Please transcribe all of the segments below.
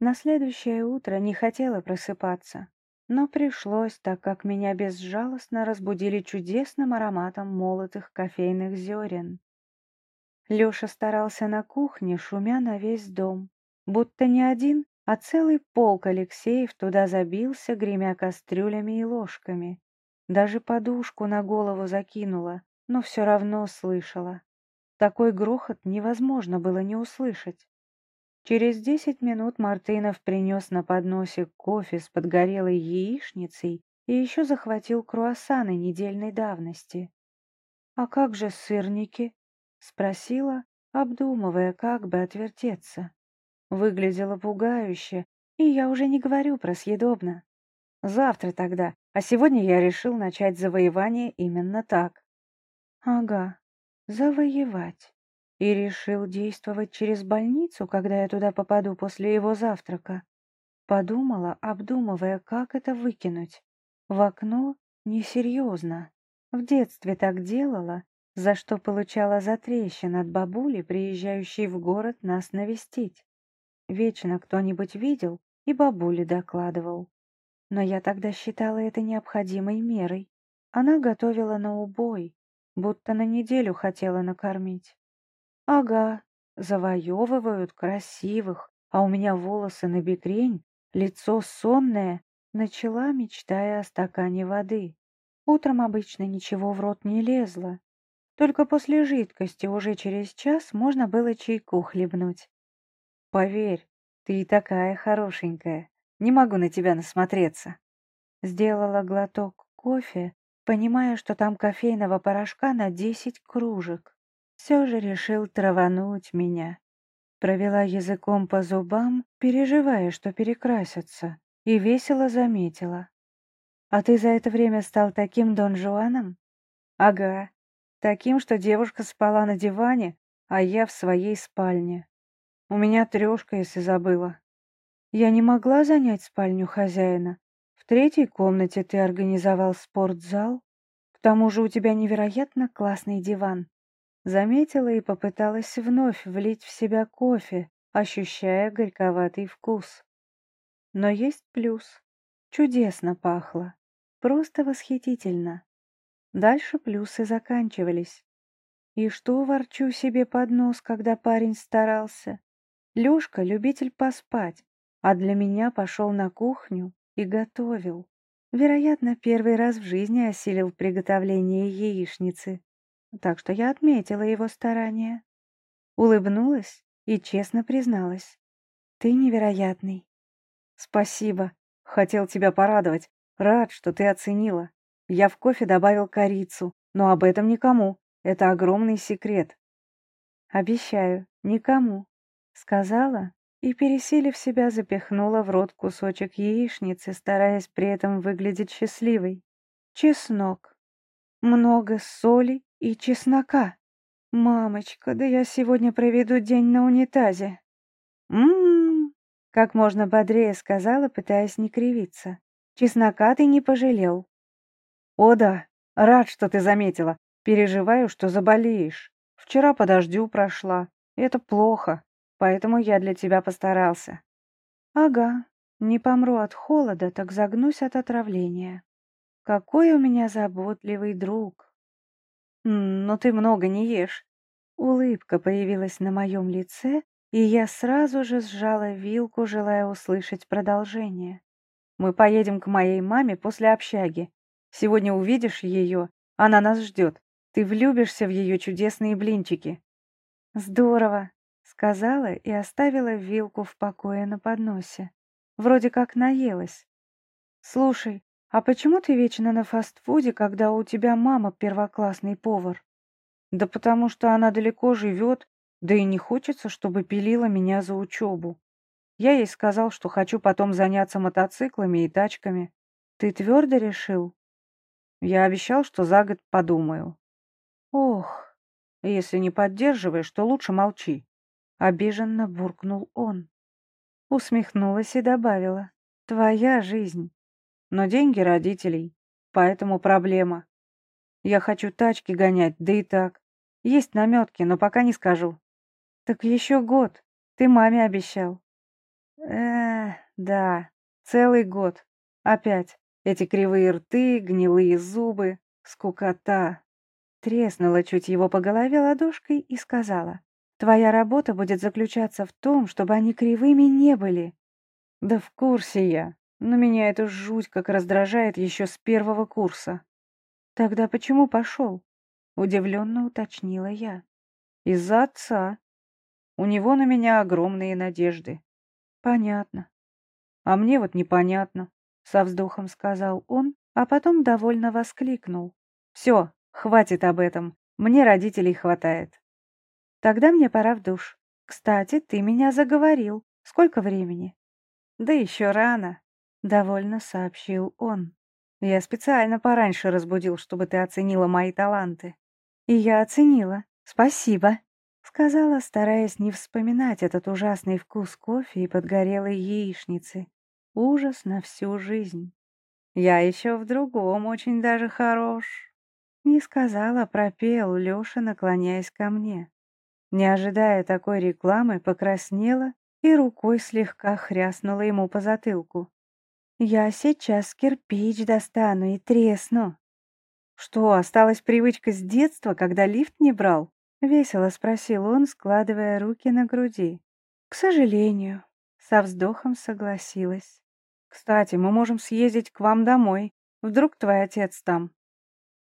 На следующее утро не хотела просыпаться, но пришлось, так как меня безжалостно разбудили чудесным ароматом молотых кофейных зерен. Леша старался на кухне, шумя на весь дом, будто не один, а целый полк Алексеев туда забился, гремя кастрюлями и ложками. Даже подушку на голову закинула, но все равно слышала. Такой грохот невозможно было не услышать. Через десять минут Мартынов принес на подносе кофе с подгорелой яичницей и еще захватил круассаны недельной давности. «А как же сырники?» — спросила, обдумывая, как бы отвертеться. Выглядело пугающе, и я уже не говорю про съедобно. Завтра тогда, а сегодня я решил начать завоевание именно так. Ага, завоевать и решил действовать через больницу, когда я туда попаду после его завтрака. Подумала, обдумывая, как это выкинуть. В окно несерьезно. В детстве так делала, за что получала затрещин от бабули, приезжающей в город нас навестить. Вечно кто-нибудь видел и бабуле докладывал. Но я тогда считала это необходимой мерой. Она готовила на убой, будто на неделю хотела накормить. Ага, завоевывают красивых, а у меня волосы на бекрень, лицо сонное, начала, мечтая о стакане воды. Утром обычно ничего в рот не лезло. Только после жидкости уже через час можно было чайку хлебнуть. Поверь, ты и такая хорошенькая. Не могу на тебя насмотреться. Сделала глоток кофе, понимая, что там кофейного порошка на десять кружек все же решил травануть меня. Провела языком по зубам, переживая, что перекрасятся, и весело заметила. «А ты за это время стал таким Дон Жуаном?» «Ага, таким, что девушка спала на диване, а я в своей спальне. У меня трешка, если забыла. Я не могла занять спальню хозяина. В третьей комнате ты организовал спортзал. К тому же у тебя невероятно классный диван. Заметила и попыталась вновь влить в себя кофе, ощущая горьковатый вкус. Но есть плюс. Чудесно пахло. Просто восхитительно. Дальше плюсы заканчивались. И что ворчу себе под нос, когда парень старался? Лёшка — любитель поспать, а для меня пошел на кухню и готовил. Вероятно, первый раз в жизни осилил приготовление яичницы так что я отметила его старания. Улыбнулась и честно призналась. «Ты невероятный». «Спасибо. Хотел тебя порадовать. Рад, что ты оценила. Я в кофе добавил корицу, но об этом никому. Это огромный секрет». «Обещаю, никому», — сказала и, пересилив себя, запихнула в рот кусочек яичницы, стараясь при этом выглядеть счастливой. Чеснок. Много соли и чеснока. Мамочка, да я сегодня проведу день на унитазе. Ммм, как можно бодрее сказала, пытаясь не кривиться. Чеснока ты не пожалел. О да, рад, что ты заметила. Переживаю, что заболеешь. Вчера по дождю прошла. Это плохо, поэтому я для тебя постарался. Ага, не помру от холода, так загнусь от отравления. Какой у меня заботливый друг. «Но ты много не ешь». Улыбка появилась на моем лице, и я сразу же сжала вилку, желая услышать продолжение. «Мы поедем к моей маме после общаги. Сегодня увидишь ее, она нас ждет. Ты влюбишься в ее чудесные блинчики». «Здорово», — сказала и оставила вилку в покое на подносе. Вроде как наелась. «Слушай, «А почему ты вечно на фастфуде, когда у тебя мама первоклассный повар?» «Да потому что она далеко живет, да и не хочется, чтобы пилила меня за учебу. Я ей сказал, что хочу потом заняться мотоциклами и тачками. Ты твердо решил?» Я обещал, что за год подумаю. «Ох, если не поддерживаешь, то лучше молчи», — обиженно буркнул он. Усмехнулась и добавила. «Твоя жизнь. Но деньги родителей, поэтому проблема. Я хочу тачки гонять, да и так. Есть наметки, но пока не скажу. Так еще год. Ты маме обещал. Э, да, целый год. Опять эти кривые рты, гнилые зубы, скукота. Треснула чуть его по голове ладошкой и сказала, «Твоя работа будет заключаться в том, чтобы они кривыми не были». «Да в курсе я, но меня это жуть как раздражает еще с первого курса». «Тогда почему пошел?» — удивленно уточнила я. «Из-за отца. У него на меня огромные надежды». «Понятно». «А мне вот непонятно», — со вздохом сказал он, а потом довольно воскликнул. «Все, хватит об этом, мне родителей хватает». «Тогда мне пора в душ. Кстати, ты меня заговорил. Сколько времени?» «Да еще рано», — довольно сообщил он. Я специально пораньше разбудил, чтобы ты оценила мои таланты. И я оценила. Спасибо, сказала, стараясь не вспоминать этот ужасный вкус кофе и подгорелой яичницы. Ужас на всю жизнь. Я еще в другом очень даже хорош. Не сказала, пропел Леша, наклоняясь ко мне. Не ожидая такой рекламы, покраснела и рукой слегка хряснула ему по затылку. Я сейчас кирпич достану и тресну. Что, осталась привычка с детства, когда лифт не брал? Весело спросил он, складывая руки на груди. К сожалению, со вздохом согласилась. Кстати, мы можем съездить к вам домой. Вдруг твой отец там?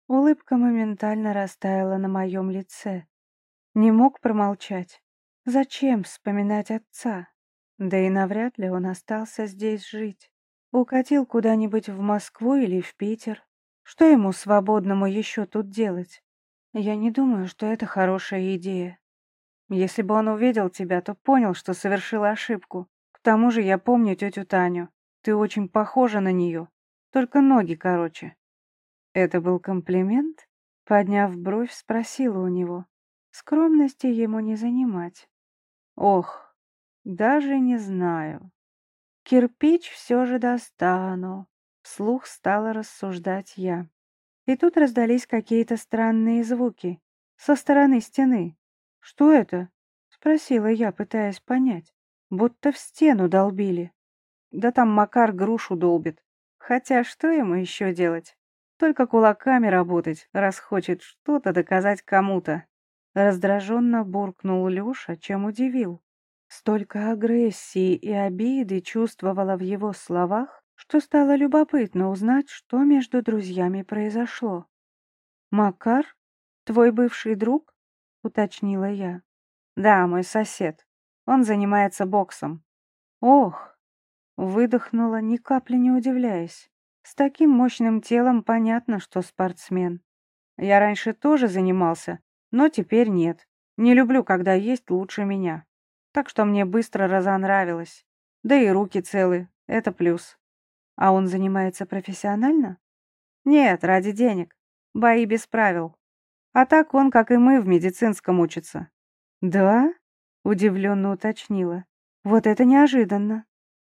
Улыбка моментально растаяла на моем лице. Не мог промолчать. Зачем вспоминать отца? Да и навряд ли он остался здесь жить. Укатил куда-нибудь в Москву или в Питер. Что ему свободному еще тут делать? Я не думаю, что это хорошая идея. Если бы он увидел тебя, то понял, что совершил ошибку. К тому же я помню тетю Таню. Ты очень похожа на нее. Только ноги короче. Это был комплимент? Подняв бровь, спросила у него. Скромности ему не занимать. Ох, даже не знаю. Кирпич все же достану, вслух стала рассуждать я. И тут раздались какие-то странные звуки со стороны стены. Что это? спросила я, пытаясь понять. Будто в стену долбили. Да там Макар грушу долбит. Хотя что ему еще делать? Только кулаками работать, раз хочет что-то доказать кому-то. Раздраженно буркнул Люша, чем удивил. Столько агрессии и обиды чувствовала в его словах, что стало любопытно узнать, что между друзьями произошло. «Макар? Твой бывший друг?» — уточнила я. «Да, мой сосед. Он занимается боксом». «Ох!» — выдохнула, ни капли не удивляясь. «С таким мощным телом понятно, что спортсмен. Я раньше тоже занимался, но теперь нет. Не люблю, когда есть лучше меня так что мне быстро разонравилось. Да и руки целы, это плюс. А он занимается профессионально? Нет, ради денег. Бои без правил. А так он, как и мы, в медицинском учится. Да? Удивленно уточнила. Вот это неожиданно.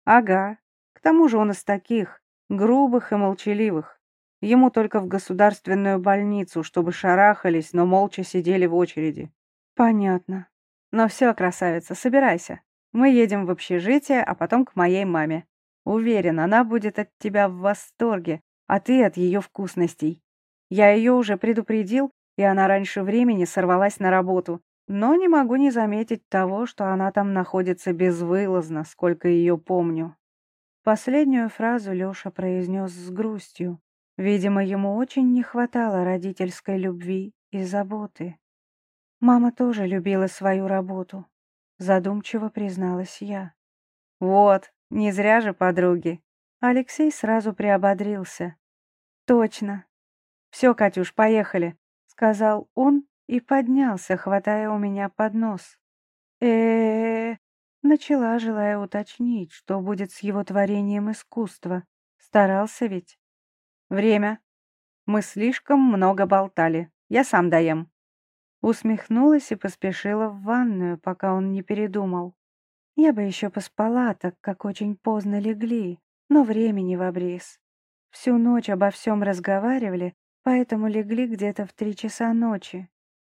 Ага. К тому же он из таких, грубых и молчаливых. Ему только в государственную больницу, чтобы шарахались, но молча сидели в очереди. Понятно. Но все, красавица, собирайся. Мы едем в общежитие, а потом к моей маме. Уверен, она будет от тебя в восторге, а ты от ее вкусностей. Я ее уже предупредил, и она раньше времени сорвалась на работу, но не могу не заметить того, что она там находится безвылазно, сколько ее помню. Последнюю фразу Леша произнес с грустью. Видимо, ему очень не хватало родительской любви и заботы. Мама тоже любила свою работу, задумчиво призналась я. Вот, не зря же подруги. Алексей сразу приободрился. Точно. Все, Катюш, поехали, сказал он и поднялся, хватая у меня поднос. Э, -э, -э начала, желая уточнить, что будет с его творением искусства. Старался ведь. Время. Мы слишком много болтали. Я сам доем. Усмехнулась и поспешила в ванную, пока он не передумал. Я бы еще поспала, так как очень поздно легли, но времени в обрез. Всю ночь обо всем разговаривали, поэтому легли где-то в три часа ночи.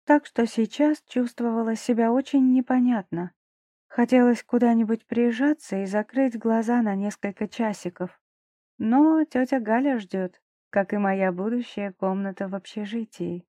Так что сейчас чувствовала себя очень непонятно. Хотелось куда-нибудь прижаться и закрыть глаза на несколько часиков. Но тетя Галя ждет, как и моя будущая комната в общежитии.